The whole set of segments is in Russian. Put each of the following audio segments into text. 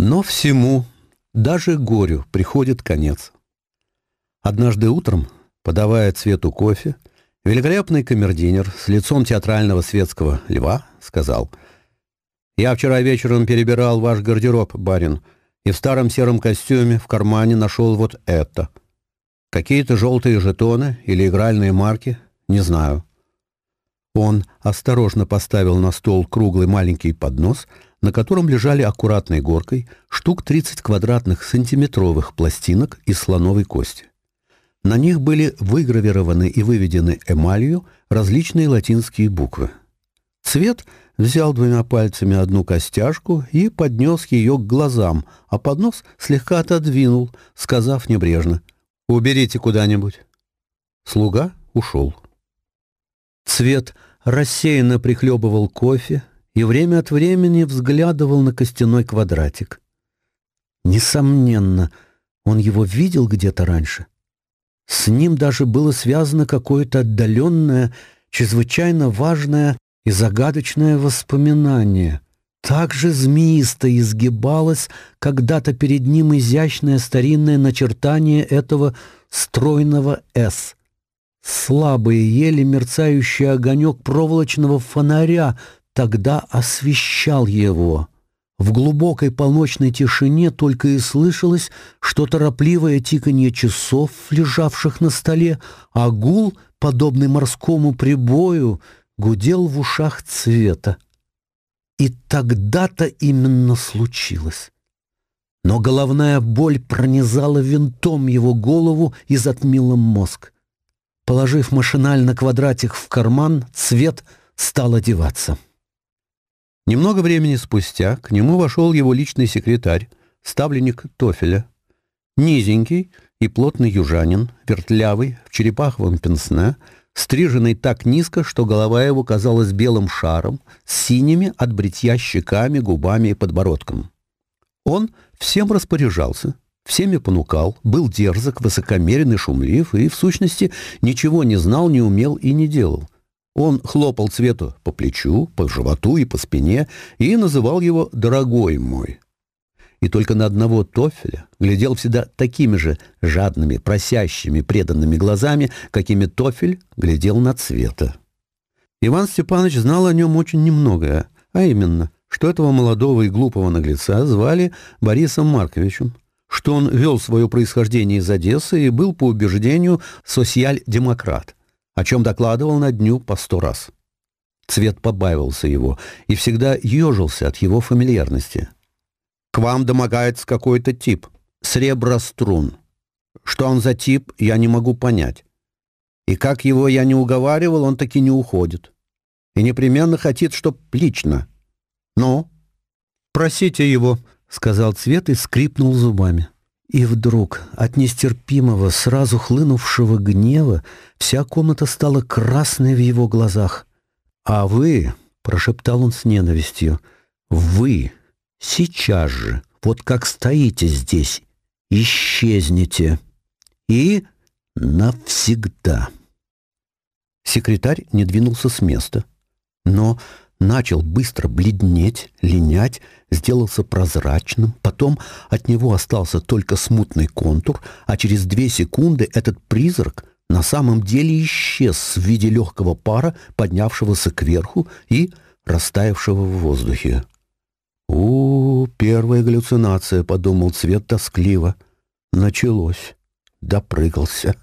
Но всему, даже горю, приходит конец. Однажды утром, подавая цвету кофе, великолепный камердинер с лицом театрального светского льва сказал «Я вчера вечером перебирал ваш гардероб, барин, и в старом сером костюме в кармане нашел вот это. Какие-то желтые жетоны или игральные марки, не знаю». Он осторожно поставил на стол круглый маленький поднос, на котором лежали аккуратной горкой штук 30 квадратных сантиметровых пластинок из слоновой кости. На них были выгравированы и выведены эмалью различные латинские буквы. Цвет взял двумя пальцами одну костяшку и поднес ее к глазам, а поднос слегка отодвинул, сказав небрежно «Уберите куда-нибудь». Слуга ушел. Цвет рассеянно прихлебывал кофе и время от времени взглядывал на костяной квадратик. Несомненно, он его видел где-то раньше. С ним даже было связано какое-то отдаленное, чрезвычайно важное и загадочное воспоминание. Так же змеисто изгибалось когда-то перед ним изящное старинное начертание этого стройного «С», слабый еле мерцающий огонек проволочного фонаря тогда освещал его. В глубокой полночной тишине только и слышалось, что торопливое тиканье часов, лежавших на столе, а гул, подобный морскому прибою, гудел в ушах цвета. И тогда-то именно случилось. Но головная боль пронизала винтом его голову и затмила мозг положив машинально квадратик в карман, цвет стал одеваться. Немного времени спустя к нему вошел его личный секретарь, ставленник Тофеля. Низенький и плотный южанин, вертлявый, в черепаховом пенсне, стриженный так низко, что голова его казалась белым шаром, с синими от бритья щеками, губами и подбородком. Он всем распоряжался, всеми понукал, был дерзок, высокомерен и шумлив, и, в сущности, ничего не знал, не умел и не делал. Он хлопал Цвету по плечу, по животу и по спине и называл его «дорогой мой». И только на одного Тофеля глядел всегда такими же жадными, просящими, преданными глазами, какими Тофель глядел на Цвета. Иван Степанович знал о нем очень немногое, а именно, что этого молодого и глупого наглеца звали Борисом Марковичем, что он вел свое происхождение из Одессы и был по убеждению социаль-демократ, о чем докладывал на дню по сто раз. Цвет побаивался его и всегда ежился от его фамильярности. «К вам домогается какой-то тип. Среброструн. Что он за тип, я не могу понять. И как его я не уговаривал, он таки не уходит. И непременно хотит, чтоб лично. Но ну, просите его, сказал цвет и скрипнул зубами. И вдруг от нестерпимого, сразу хлынувшего гнева вся комната стала красной в его глазах. «А вы», — прошептал он с ненавистью, — «вы сейчас же, вот как стоите здесь, исчезнете. И навсегда». Секретарь не двинулся с места. Но начал быстро бледнеть, линять, сделался прозрачным, потом от него остался только смутный контур, а через две секунды этот призрак на самом деле исчез в виде легкого пара, поднявшегося кверху и растаявшего в воздухе. «У, -у первая галлюцинация», — подумал Цвет тоскливо. «Началось». Допрыгался.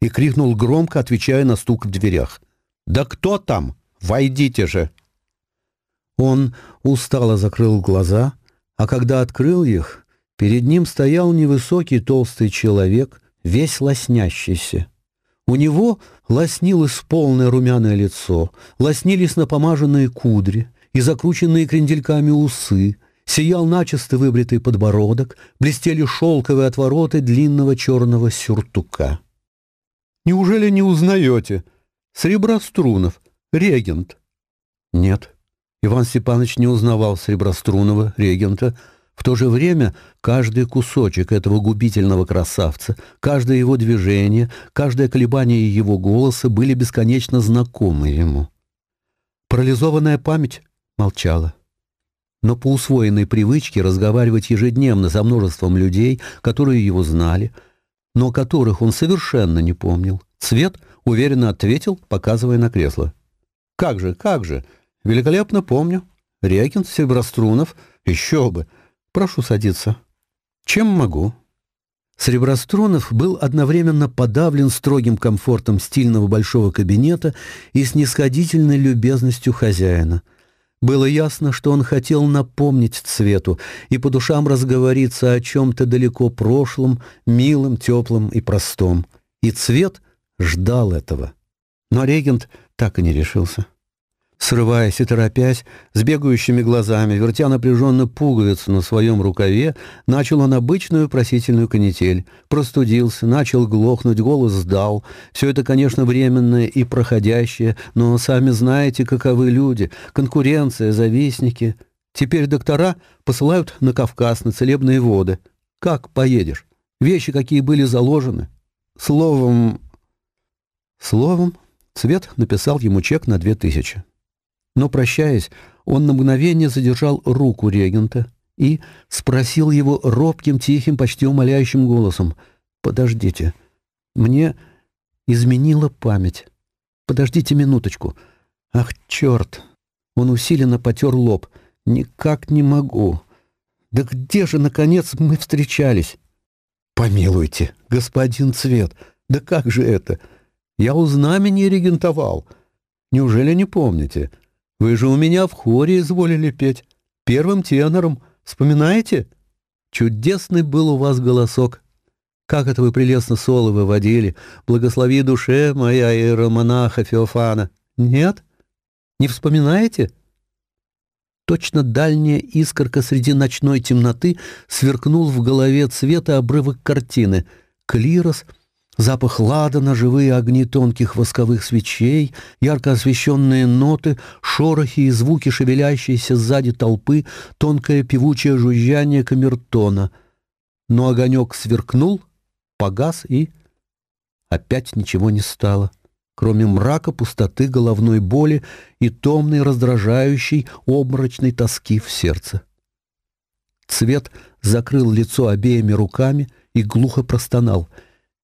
И крикнул громко, отвечая на стук в дверях. «Да кто там? Войдите же!» Он устало закрыл глаза, а когда открыл их, перед ним стоял невысокий толстый человек, весь лоснящийся. У него лоснилось полное румяное лицо, лоснились напомаженные кудри и закрученные крендельками усы, сиял начисто выбритый подбородок, блестели шелковые отвороты длинного черного сюртука. «Неужели не узнаете? Среброструнов, регент?» «Нет», Иван Степанович не узнавал Среброструнова, регента. В то же время каждый кусочек этого губительного красавца, каждое его движение, каждое колебание его голоса были бесконечно знакомы ему. Парализованная память молчала. но по усвоенной привычке разговаривать ежедневно со множеством людей, которые его знали, но которых он совершенно не помнил, Цвет уверенно ответил, показывая на кресло. «Как же, как же! Великолепно помню. Рякин, Сереброструнов, еще бы. Прошу садиться. Чем могу?» Среброструнов был одновременно подавлен строгим комфортом стильного большого кабинета и снисходительной любезностью хозяина. Было ясно, что он хотел напомнить Цвету и по душам разговориться о чем-то далеко прошлом, милом, теплом и простом. И Цвет ждал этого. Но регент так и не решился. Срываясь и торопясь, с бегающими глазами, вертя напряженно пуговицу на своем рукаве, начал он обычную просительную канитель. Простудился, начал глохнуть, голос сдал. Все это, конечно, временное и проходящее, но сами знаете, каковы люди. Конкуренция, завистники. Теперь доктора посылают на Кавказ, на целебные воды. Как поедешь? Вещи, какие были заложены. Словом... Словом, Цвет написал ему чек на две тысячи. Но, прощаясь, он на мгновение задержал руку регента и спросил его робким, тихим, почти умоляющим голосом. «Подождите, мне изменила память. Подождите минуточку. Ах, черт!» Он усиленно потер лоб. «Никак не могу. Да где же, наконец, мы встречались?» «Помилуйте, господин Цвет, да как же это? Я у знамени регентовал. Неужели не помните?» Вы же Вы же у меня в хоре изволили петь, первым тенором, вспоминаете? Чудесный был у вас голосок. Как это вы прелестно соло выводили. Благослови душе моя иеромонаха Феофана. Нет? Не вспоминаете? Точно дальняя искорка среди ночной темноты сверкнул в голове цвета обрывок картины. Клирос — Запах ладана, живые огни тонких восковых свечей, ярко освещенные ноты, шорохи и звуки шевелящейся сзади толпы, тонкое певучее жужжание камертона. Но огонек сверкнул, погас и... Опять ничего не стало, кроме мрака, пустоты, головной боли и томной, раздражающей, обморочной тоски в сердце. Цвет закрыл лицо обеими руками и глухо простонал —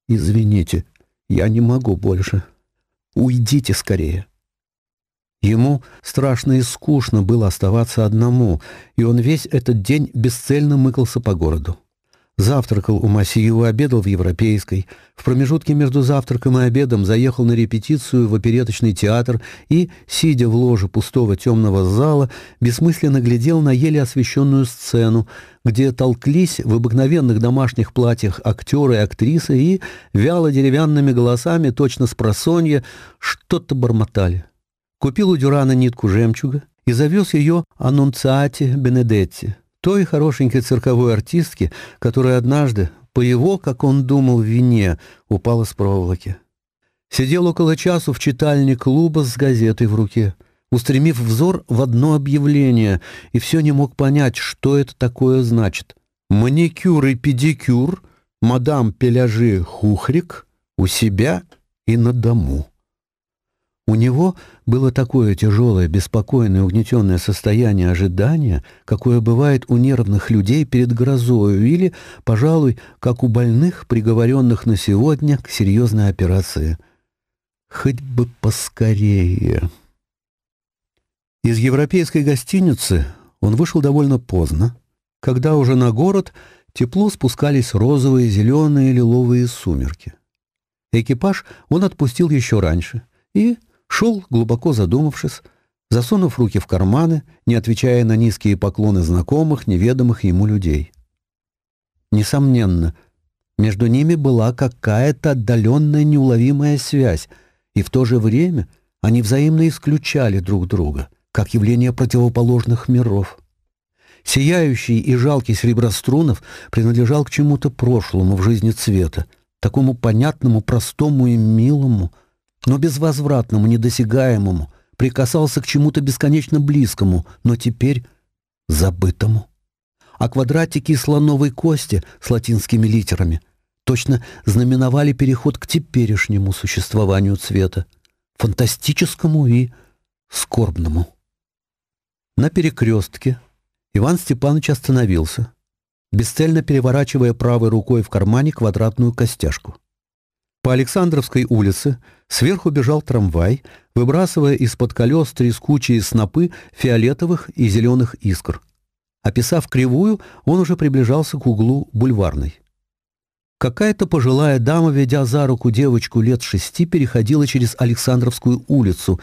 Извините, я не могу больше. Уйдите скорее. Ему страшно и скучно было оставаться одному, и он весь этот день бесцельно мыкался по городу. Завтракал у Масиева, обедал в Европейской. В промежутке между завтраком и обедом заехал на репетицию в опереточный театр и, сидя в ложе пустого темного зала, бессмысленно глядел на еле освещенную сцену, где толклись в обыкновенных домашних платьях актеры и актрисы и, вяло деревянными голосами, точно с просонья, что-то бормотали. Купил у Дюрана нитку жемчуга и завез ее Аннунциате Бенедетти той хорошенький цирковой артистки, которая однажды, по его, как он думал, вине, упала с проволоки. Сидел около часу в читальне клуба с газетой в руке, устремив взор в одно объявление, и все не мог понять, что это такое значит. «Маникюр и педикюр, мадам Пеляжи Хухрик, у себя и на дому» него было такое тяжелое, беспокойное, угнетенное состояние ожидания, какое бывает у нервных людей перед грозою или, пожалуй, как у больных, приговоренных на сегодня к серьезной операции. Хоть бы поскорее. Из европейской гостиницы он вышел довольно поздно, когда уже на город тепло спускались розовые, зеленые, лиловые сумерки. Экипаж он отпустил еще раньше и, Шел, глубоко задумавшись, засунув руки в карманы, не отвечая на низкие поклоны знакомых, неведомых ему людей. Несомненно, между ними была какая-то отдаленная неуловимая связь, и в то же время они взаимно исключали друг друга, как явление противоположных миров. Сияющий и жалкий Среброструнов принадлежал к чему-то прошлому в жизни цвета, такому понятному, простому и милому — но безвозвратному, недосягаемому, прикасался к чему-то бесконечно близкому, но теперь забытому. А квадратики слоновой кости с латинскими литерами точно знаменовали переход к теперешнему существованию цвета, фантастическому и скорбному. На перекрестке Иван Степанович остановился, бесцельно переворачивая правой рукой в кармане квадратную костяшку. По Александровской улице Сверху бежал трамвай, выбрасывая из-под колес трескучие снопы фиолетовых и зеленых искр. Описав кривую, он уже приближался к углу бульварной. Какая-то пожилая дама, ведя за руку девочку лет шести, переходила через Александровскую улицу,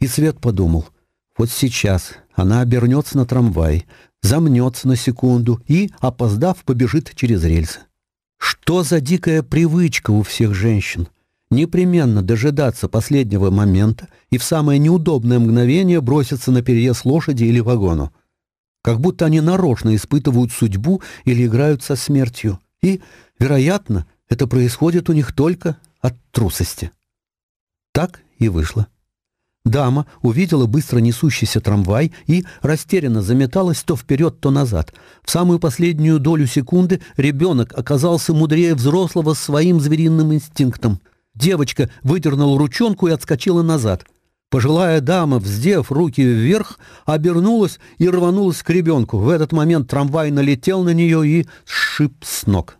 и Свет подумал, вот сейчас она обернется на трамвай, замнется на секунду и, опоздав, побежит через рельсы. Что за дикая привычка у всех женщин? непременно дожидаться последнего момента и в самое неудобное мгновение броситься на переезд лошади или вагону. Как будто они нарочно испытывают судьбу или играют со смертью. И, вероятно, это происходит у них только от трусости. Так и вышло. Дама увидела быстро несущийся трамвай и растерянно заметалась то вперед, то назад. В самую последнюю долю секунды ребенок оказался мудрее взрослого своим звериным инстинктом — девочка выдернула ручонку и отскочила назад. Пожилая дама, вздев руки вверх, обернулась и рванулась к ребенку. В этот момент трамвай налетел на нее и сшиб с ног.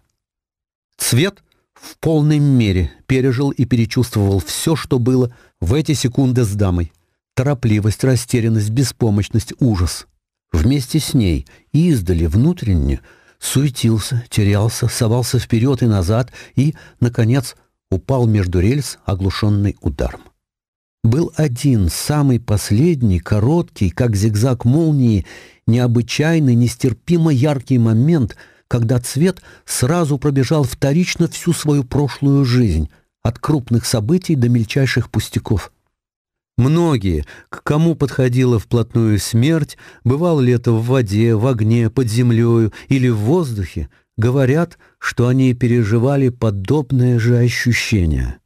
Цвет в полной мере пережил и перечувствовал все, что было в эти секунды с дамой. Торопливость, растерянность, беспомощность, ужас. Вместе с ней, издали, внутренне, суетился, терялся, совался вперед и назад и, наконец, упал между рельс, оглушенный ударом. Был один, самый последний, короткий, как зигзаг молнии, необычайный, нестерпимо яркий момент, когда цвет сразу пробежал вторично всю свою прошлую жизнь, от крупных событий до мельчайших пустяков. Многие, к кому подходила вплотную смерть, бывало ли это в воде, в огне, под землею или в воздухе, говорят, что они переживали подобное же ощущение.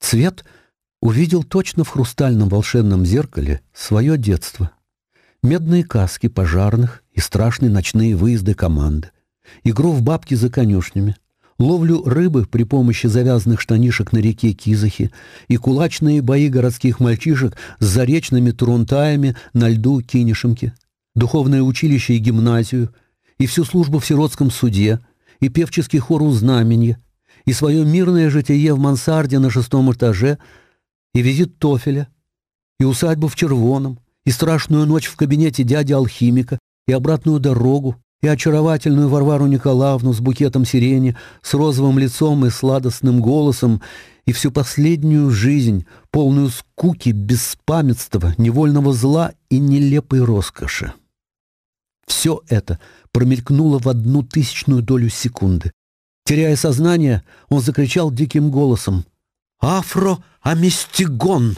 Цвет увидел точно в хрустальном волшебном зеркале свое детство. Медные каски пожарных и страшные ночные выезды команды. Игру в бабки за конюшнями, ловлю рыбы при помощи завязанных штанишек на реке Кизахи и кулачные бои городских мальчишек с заречными трунтаями на льду Кинешемки, духовное училище и гимназию — и всю службу в сиротском суде, и певческий хор у знаменья, и свое мирное житие в мансарде на шестом этаже, и визит Тофеля, и усадьбу в Червоном, и страшную ночь в кабинете дяди-алхимика, и обратную дорогу, и очаровательную Варвару Николаевну с букетом сирени, с розовым лицом и сладостным голосом, и всю последнюю жизнь, полную скуки, беспамятства, невольного зла и нелепой роскоши. Все это промелькнула в одну тысячную долю секунды. Теряя сознание, он закричал диким голосом. афро Аместигон!»